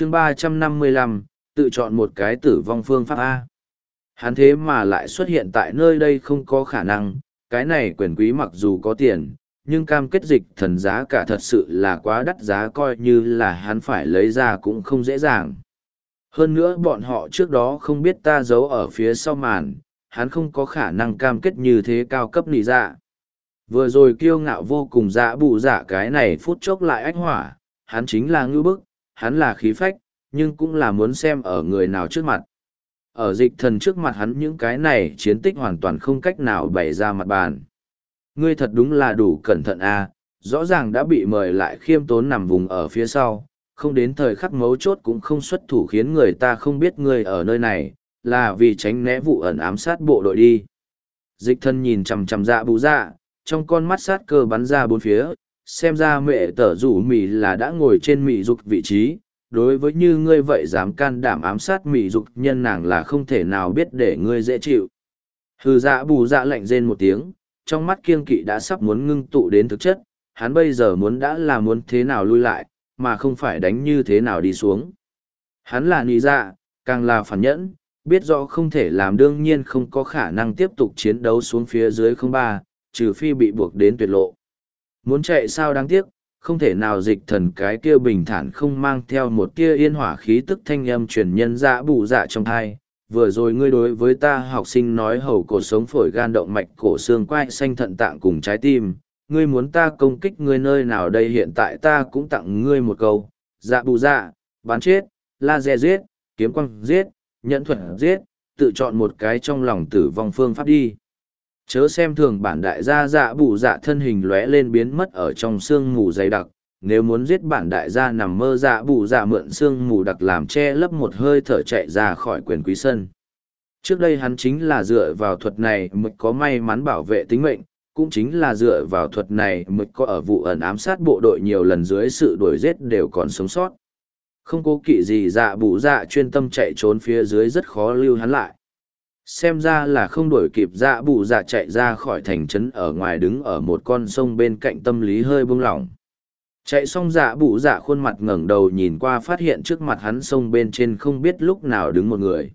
chương ba trăm năm mươi lăm tự chọn một cái tử vong phương pháp A. Hắn thế mà lại xuất hiện tại nơi đây không có khả năng, cái này quyền quý mặc dù có tiền, nhưng cam kết dịch thần giá cả thật sự là quá đắt giá coi như là hắn phải lấy ra cũng không dễ dàng. Hơn nữa bọn họ trước đó không biết ta giấu ở phía sau màn, hắn không có khả năng cam kết như thế cao cấp nỉ dạ. Vừa rồi kiêu ngạo vô cùng dạ bụ dạ cái này phút chốc lại ách hỏa, hắn chính là ngư bức, hắn là khí phách, nhưng cũng là muốn xem ở người nào trước mặt. Ở dịch thần trước mặt hắn những cái này chiến tích hoàn toàn không cách nào bày ra mặt bàn. Ngươi thật đúng là đủ cẩn thận a à, rõ ràng đã bị mời lại khiêm tốn nằm vùng ở phía sau, không đến thời khắc mấu chốt cũng không xuất thủ khiến người ta không biết ngươi ở nơi này, là vì tránh né vụ ẩn ám sát bộ đội đi. Dịch thân nhìn chằm chằm dạ bù dạ, trong con mắt sát cơ bắn ra bốn phía, xem ra mẹ tở rủ mì là đã ngồi trên mì dục vị trí. Đối với như ngươi vậy dám can đảm ám sát mì dục nhân nàng là không thể nào biết để ngươi dễ chịu. Hừ dạ bù dạ lạnh rên một tiếng, trong mắt kiêng kỵ đã sắp muốn ngưng tụ đến thực chất, hắn bây giờ muốn đã là muốn thế nào lui lại, mà không phải đánh như thế nào đi xuống. Hắn là nị dạ, càng là phản nhẫn, biết rõ không thể làm đương nhiên không có khả năng tiếp tục chiến đấu xuống phía dưới không ba, trừ phi bị buộc đến tuyệt lộ. Muốn chạy sao đáng tiếc, không thể nào dịch thần cái kia bình thản không mang theo một tia yên hỏa khí tức thanh âm truyền nhân dạ bù dạ trong thai. Vừa rồi ngươi đối với ta học sinh nói hầu cổ sống phổi gan động mạch cổ xương quai xanh thận tạng cùng trái tim, ngươi muốn ta công kích ngươi nơi nào đây hiện tại ta cũng tặng ngươi một câu, dạ bù dạ, bán chết, laser giết, kiếm quăng giết, nhẫn thuật giết, tự chọn một cái trong lòng tử vong phương pháp đi. Chớ xem thường bản đại gia dạ bù dạ thân hình lóe lên biến mất ở trong sương mù dày đặc, nếu muốn giết bản đại gia nằm mơ dạ bù dạ mượn sương mù đặc làm che lấp một hơi thở chạy ra khỏi quyền quý sân. Trước đây hắn chính là dựa vào thuật này mới có may mắn bảo vệ tính mệnh, cũng chính là dựa vào thuật này mới có ở vụ ẩn ám sát bộ đội nhiều lần dưới sự đuổi giết đều còn sống sót. Không cố kỵ gì dạ bụ dạ chuyên tâm chạy trốn phía dưới rất khó lưu hắn lại. Xem ra là không đuổi kịp dạ bụ dạ chạy ra khỏi thành trấn ở ngoài đứng ở một con sông bên cạnh tâm lý hơi buông lỏng. Chạy xong dạ bụ dạ khuôn mặt ngẩng đầu nhìn qua phát hiện trước mặt hắn sông bên trên không biết lúc nào đứng một người.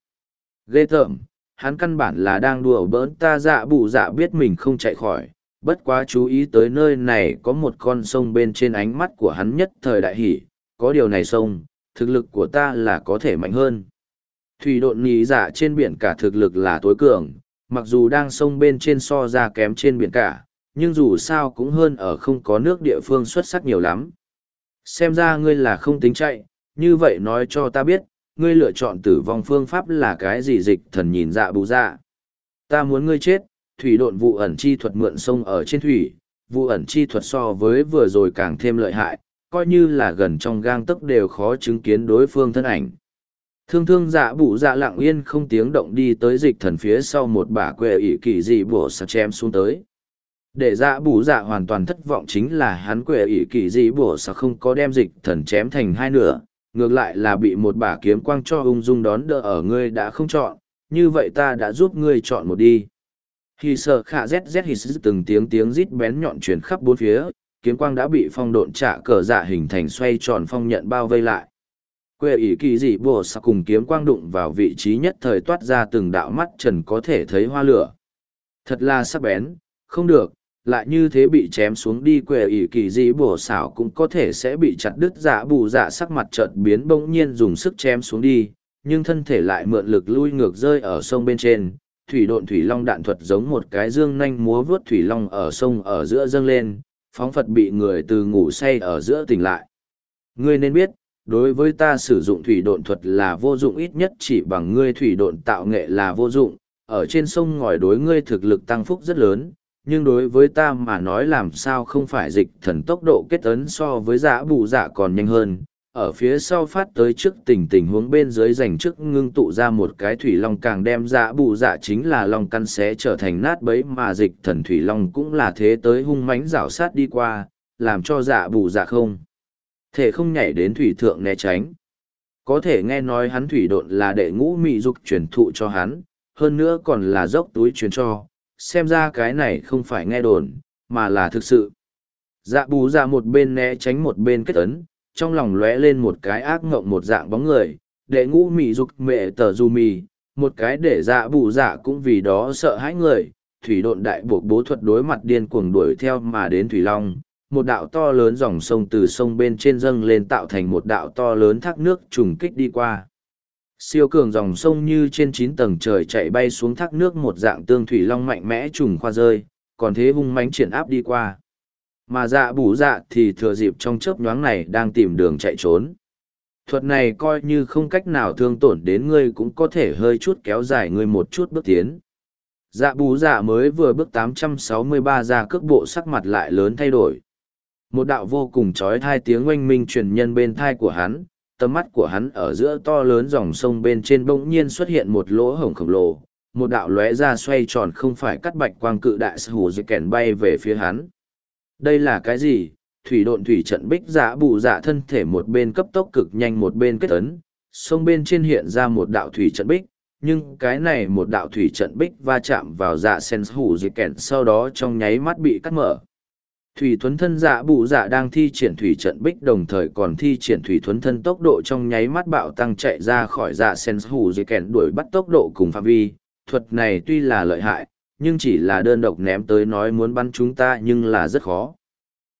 Ghê tởm, hắn căn bản là đang đùa bỡn ta dạ bụ dạ biết mình không chạy khỏi, bất quá chú ý tới nơi này có một con sông bên trên ánh mắt của hắn nhất thời đại hỷ, có điều này sông, thực lực của ta là có thể mạnh hơn. Thủy độn nhì dạ trên biển cả thực lực là tối cường, mặc dù đang sông bên trên so ra kém trên biển cả, nhưng dù sao cũng hơn ở không có nước địa phương xuất sắc nhiều lắm. Xem ra ngươi là không tính chạy, như vậy nói cho ta biết, ngươi lựa chọn tử vong phương pháp là cái gì dịch thần nhìn dạ bù dạ. Ta muốn ngươi chết, thủy độn vụ ẩn chi thuật mượn sông ở trên thủy, vụ ẩn chi thuật so với vừa rồi càng thêm lợi hại, coi như là gần trong gang tấc đều khó chứng kiến đối phương thân ảnh. Thương thương dạ bụ dạ lặng yên không tiếng động đi tới dịch thần phía sau một bả quệ ỷ kỳ dị bổ sa chém xuống tới. Để dạ bụ dạ hoàn toàn thất vọng chính là hắn quệ ỷ kỳ dị bổ sa không có đem dịch thần chém thành hai nửa, ngược lại là bị một bả kiếm quang cho ung dung đón đỡ ở ngươi đã không chọn, như vậy ta đã giúp ngươi chọn một đi. Khi sợ khả ZZ hít từng tiếng tiếng rít bén nhọn chuyển khắp bốn phía, kiếm quang đã bị phong độn trả cờ dạ hình thành xoay tròn phong nhận bao vây lại. Quê ý kỳ dị bùa sạc cùng kiếm quang đụng vào vị trí nhất thời toát ra từng đạo mắt trần có thể thấy hoa lửa. Thật là sắc bén, không được, lại như thế bị chém xuống đi quê ỷ kỳ dị bồ xảo cũng có thể sẽ bị chặt đứt dạ bù dạ sắc mặt chợt biến bỗng nhiên dùng sức chém xuống đi, nhưng thân thể lại mượn lực lui ngược rơi ở sông bên trên. Thủy độn thủy long đạn thuật giống một cái dương nanh múa vướt thủy long ở sông ở giữa dâng lên, phóng phật bị người từ ngủ say ở giữa tỉnh lại. Ngươi nên biết, đối với ta sử dụng thủy độn thuật là vô dụng ít nhất chỉ bằng ngươi thủy độn tạo nghệ là vô dụng, ở trên sông ngòi đối ngươi thực lực tăng phúc rất lớn, nhưng đối với ta mà nói làm sao không phải dịch thần tốc độ kết ấn so với giả bù giả còn nhanh hơn, ở phía sau phát tới trước tình tình huống bên dưới dành trước ngưng tụ ra một cái thủy long càng đem giả bù giả chính là long căn xé trở thành nát bấy mà dịch thần thủy long cũng là thế tới hung mãnh rảo sát đi qua làm cho giả bù giả không thể không nhảy đến thủy thượng né tránh. Có thể nghe nói hắn thủy độn là đệ ngũ mị dục truyền thụ cho hắn hơn nữa còn là dốc túi truyền cho xem ra cái này không phải nghe đồn mà là thực sự. Dạ bù dạ một bên né tránh một bên kết ấn trong lòng lóe lên một cái ác ngộng một dạng bóng người, đệ ngũ mị dục mẹ tờ du mì, một cái để dạ bù dạ cũng vì đó sợ hãi người, thủy độn đại buộc bố thuật đối mặt điên cuồng đuổi theo mà đến Thủy Long, một đạo to lớn dòng sông từ sông bên trên dâng lên tạo thành một đạo to lớn thác nước trùng kích đi qua. Siêu cường dòng sông như trên chín tầng trời chạy bay xuống thác nước một dạng tương thủy long mạnh mẽ trùng khoa rơi, còn thế hung mãnh triển áp đi qua. Mà dạ bù dạ thì thừa dịp trong chớp nhoáng này đang tìm đường chạy trốn. Thuật này coi như không cách nào thương tổn đến ngươi cũng có thể hơi chút kéo dài ngươi một chút bước tiến. Dạ bù dạ mới vừa bước 863 ra cước bộ sắc mặt lại lớn thay đổi. Một đạo vô cùng trói thai tiếng oanh minh truyền nhân bên thai của hắn, tầm mắt của hắn ở giữa to lớn dòng sông bên trên bỗng nhiên xuất hiện một lỗ hổng khổng lồ, một đạo lóe ra xoay tròn không phải cắt bạch quang cự đại hù dây kèn bay về phía hắn. Đây là cái gì? Thủy độn thủy trận bích giả bù giả thân thể một bên cấp tốc cực nhanh một bên kết ấn, sông bên trên hiện ra một đạo thủy trận bích, nhưng cái này một đạo thủy trận bích va chạm vào dạ sen hủ dây kèn sau đó trong nháy mắt bị cắt mở. Thủy thuấn thân dạ bụ dạ đang thi triển thủy trận bích đồng thời còn thi triển thủy thuấn thân tốc độ trong nháy mắt bạo tăng chạy ra khỏi dạ sen hủ dây kèn đuổi bắt tốc độ cùng phạm vi. Thuật này tuy là lợi hại, nhưng chỉ là đơn độc ném tới nói muốn bắn chúng ta nhưng là rất khó.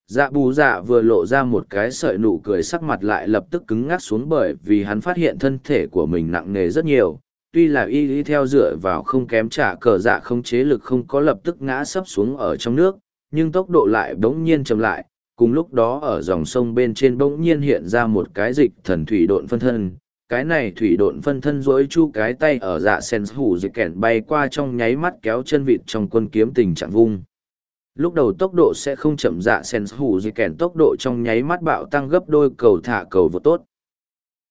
Dạ bù dạ vừa lộ ra một cái sợi nụ cười sắc mặt lại lập tức cứng ngắc xuống bởi vì hắn phát hiện thân thể của mình nặng nề rất nhiều. Tuy là y y theo dựa vào không kém trả cờ dạ không chế lực không có lập tức ngã sấp xuống ở trong nước, nhưng tốc độ lại bỗng nhiên chậm lại, cùng lúc đó ở dòng sông bên trên bỗng nhiên hiện ra một cái dịch thần thủy độn phân thân. Cái này thủy độn phân thân rỗi chu cái tay ở dạ sen hủ dịch kẻn bay qua trong nháy mắt kéo chân vịt trong quân kiếm tình trạng vung. Lúc đầu tốc độ sẽ không chậm dạ sen hủ dịch kẻn tốc độ trong nháy mắt bạo tăng gấp đôi cầu thả cầu vượt tốt.